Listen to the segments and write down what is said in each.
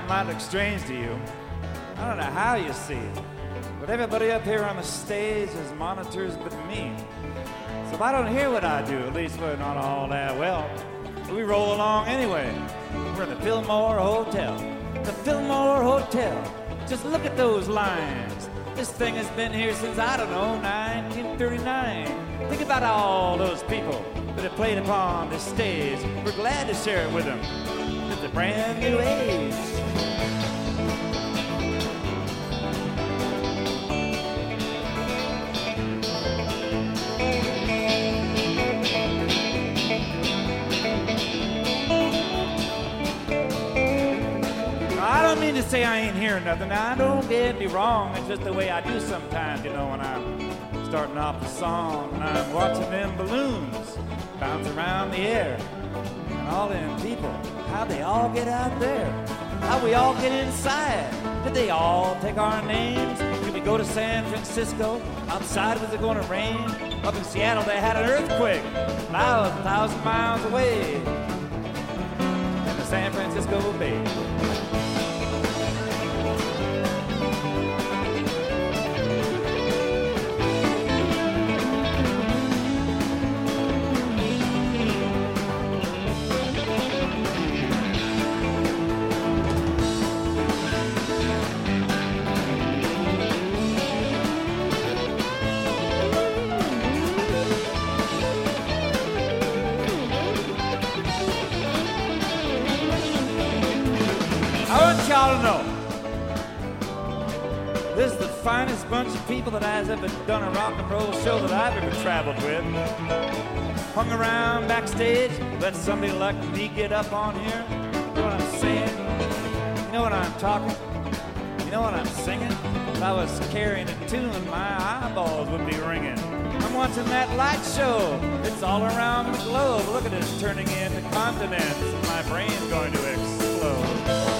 it might look strange to you. I don't know how you see it, but everybody up here on the stage is monitors but me. So if I don't hear what I do, at least we're not all that well, we roll along anyway. We're in the Fillmore Hotel. The Fillmore Hotel. Just look at those lines. This thing has been here since, I don't know, 1939. Think about all those people that have played upon this stage. We're glad to share it with them. It's a brand new age. Say I ain't hearing nothing. Now, don't get me wrong. It's just the way I do sometimes, you know, when I'm starting off a song and I'm watching them balloons bounce around the air. And all them people, how they all get out there. How we all get inside. Did they all take our names? Did we go to San Francisco? Outside was it going to rain? Up in Seattle they had an earthquake. And I was a thousand miles away in the San Francisco Bay. Y'all to know this is the finest bunch of people that has ever done a rock and roll show that I've ever traveled with. Hung around backstage, let somebody like me get up on here. You know what I'm saying? You know what I'm talking? You know what I'm singing? If I was carrying a tune, my eyeballs would be ringing. I'm watching that light show. It's all around the globe. Look at it turning into continents. My brain's going to explode.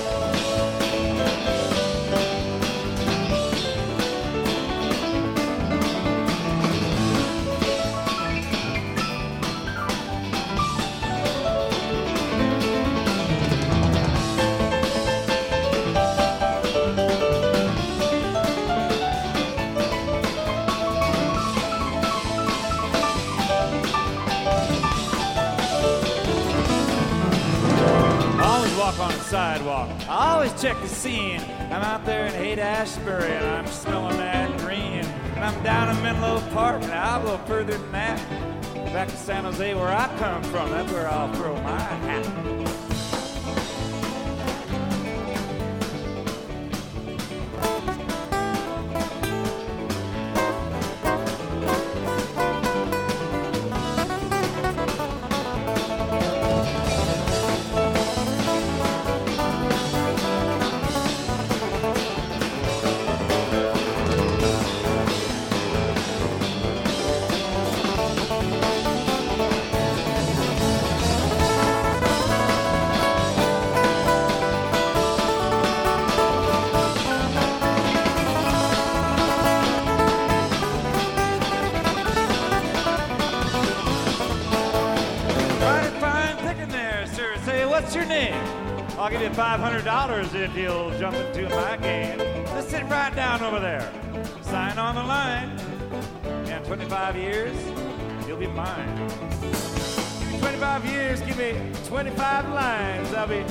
Sidewalk. I always check the scene. I'm out there in Haight Ashbury and I'm smelling that green. And I'm down in Menlo Park and I'll go further than that. Back to San Jose where I come from. That's where I'll throw my hat. What's your name? I'll give you $500 if you'll jump into my game. Just sit right down over there. Sign on the line. In 25 years, you'll be mine. 25 years, give me 25 lines. I'll be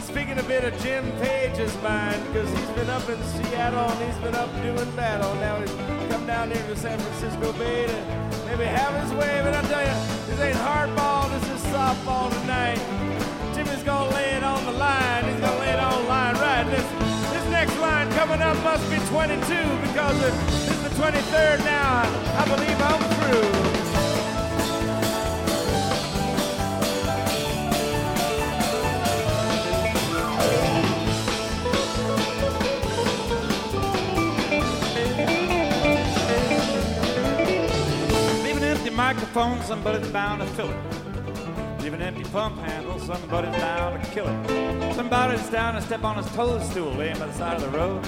speaking a bit of Jim Page's mind because he's been up in Seattle and he's been up doing battle. Now he's come down here to San Francisco Bay to maybe have his way. But I tell you, this ain't hardball, this is softball tonight. Jimmy's gonna lay it on the line. He's gonna lay it on the line right. This this next line coming up must be 22 because it- this is the 23rd now. I believe I'm through. Leave an empty microphone, somebody's bound to fill it. Leave an empty pump somebody's bound to kill it. Somebody's down to step on his toadstool, laying by the side of the road.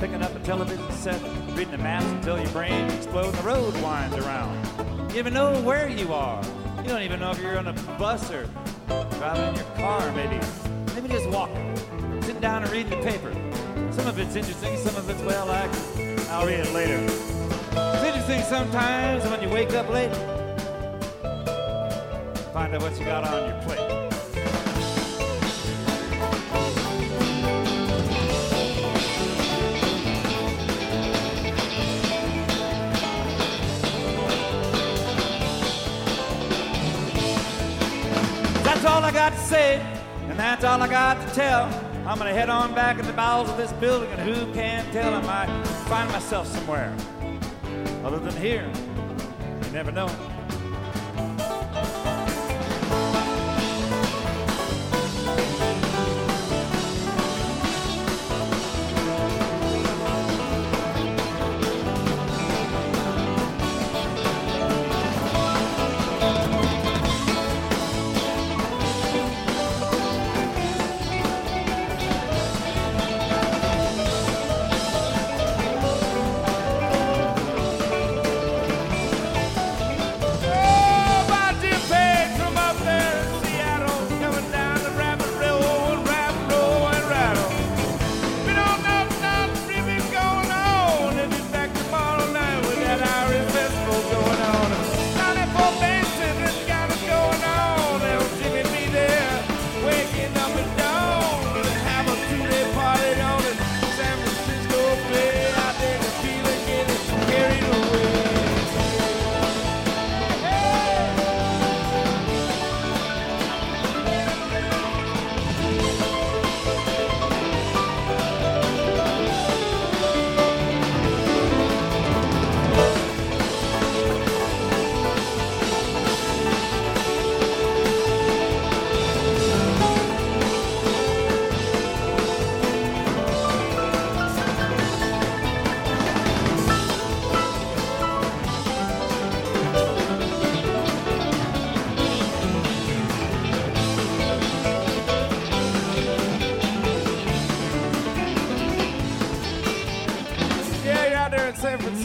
Picking up a television set, reading the maps until your brain explodes and the road winds around. You even know where you are. You don't even know if you're on a bus or driving in your car, maybe. Maybe just walking, sitting down and reading the paper. Some of it's interesting, some of it's, well, like, I'll read it later. It's interesting sometimes when you wake up late, find out what you got on your plate. That's all I got to say, and that's all I got to tell. I'm gonna head on back in the bowels of this building, and who can tell? I might find myself somewhere other than here. You never know.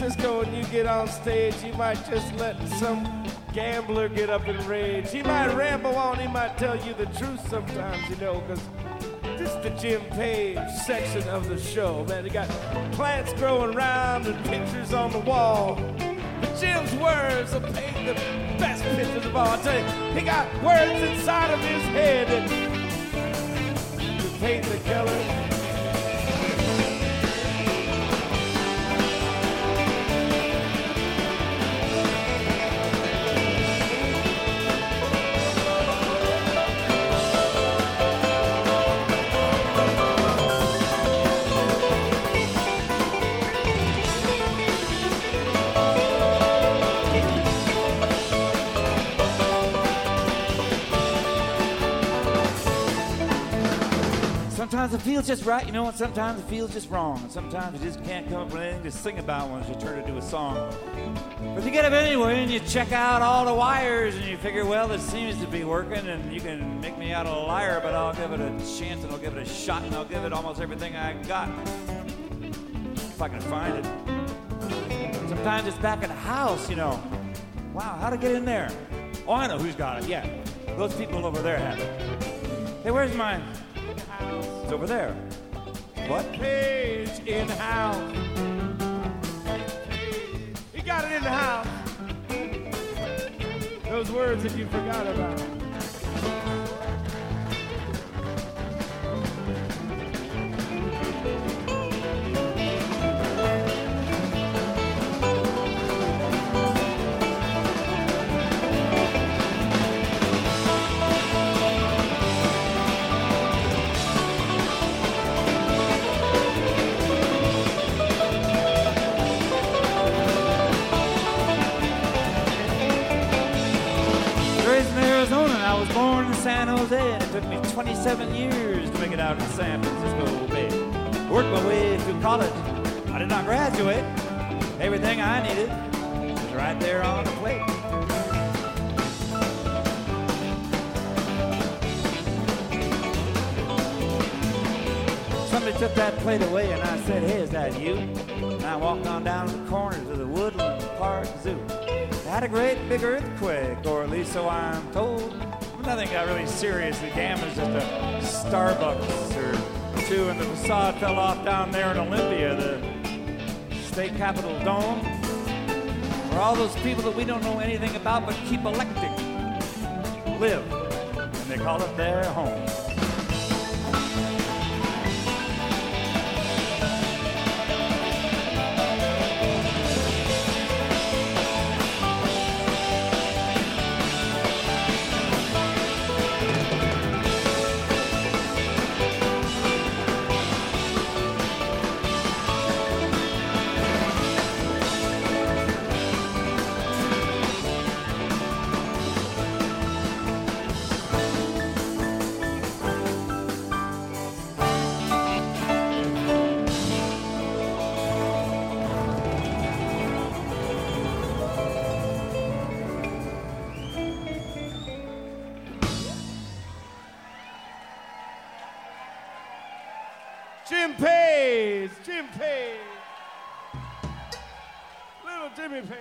Francisco and you get on stage, you might just let some gambler get up in rage. He might ramble on, he might tell you the truth sometimes, you know, because this is the Jim Page section of the show, man. He got plants growing around and pictures on the wall. But Jim's words will paint the best pictures of all. I tell you, he got words inside of his head that Sometimes it feels just right, you know, and sometimes it feels just wrong. And sometimes you just can't come up with anything to sing about once you turn it into a song. But you get up anyway and you check out all the wires and you figure, well, this seems to be working and you can make me out a liar, but I'll give it a chance and I'll give it a shot and I'll give it almost everything I got. If I can find it. Sometimes it's back at the house, you know. Wow, how'd it get in there? Oh, I know who's got it, yeah. Those people over there have it. Hey, where's mine? It's over there. What? Page in house. He got it in the house. Those words that you forgot about. 27 years to make it out to San Francisco Bay. Worked my way through college. I did not graduate. Everything I needed was right there on the plate. Somebody took that plate away, and I said, Hey, is that you? And I walked on down the corner to the Woodland Park Zoo. They Had a great big earthquake, or at least so I'm told. Nothing got really seriously damaged. Just a Starbucks or two, and the facade fell off down there in Olympia, the state capitol dome. Where all those people that we don't know anything about but keep electing live, and they call it their home. Jimmy Page.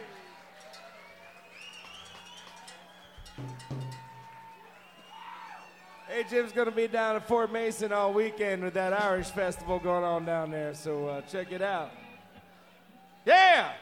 Hey, Jim's gonna be down at Fort Mason all weekend with that Irish festival going on down there, so uh, check it out. Yeah!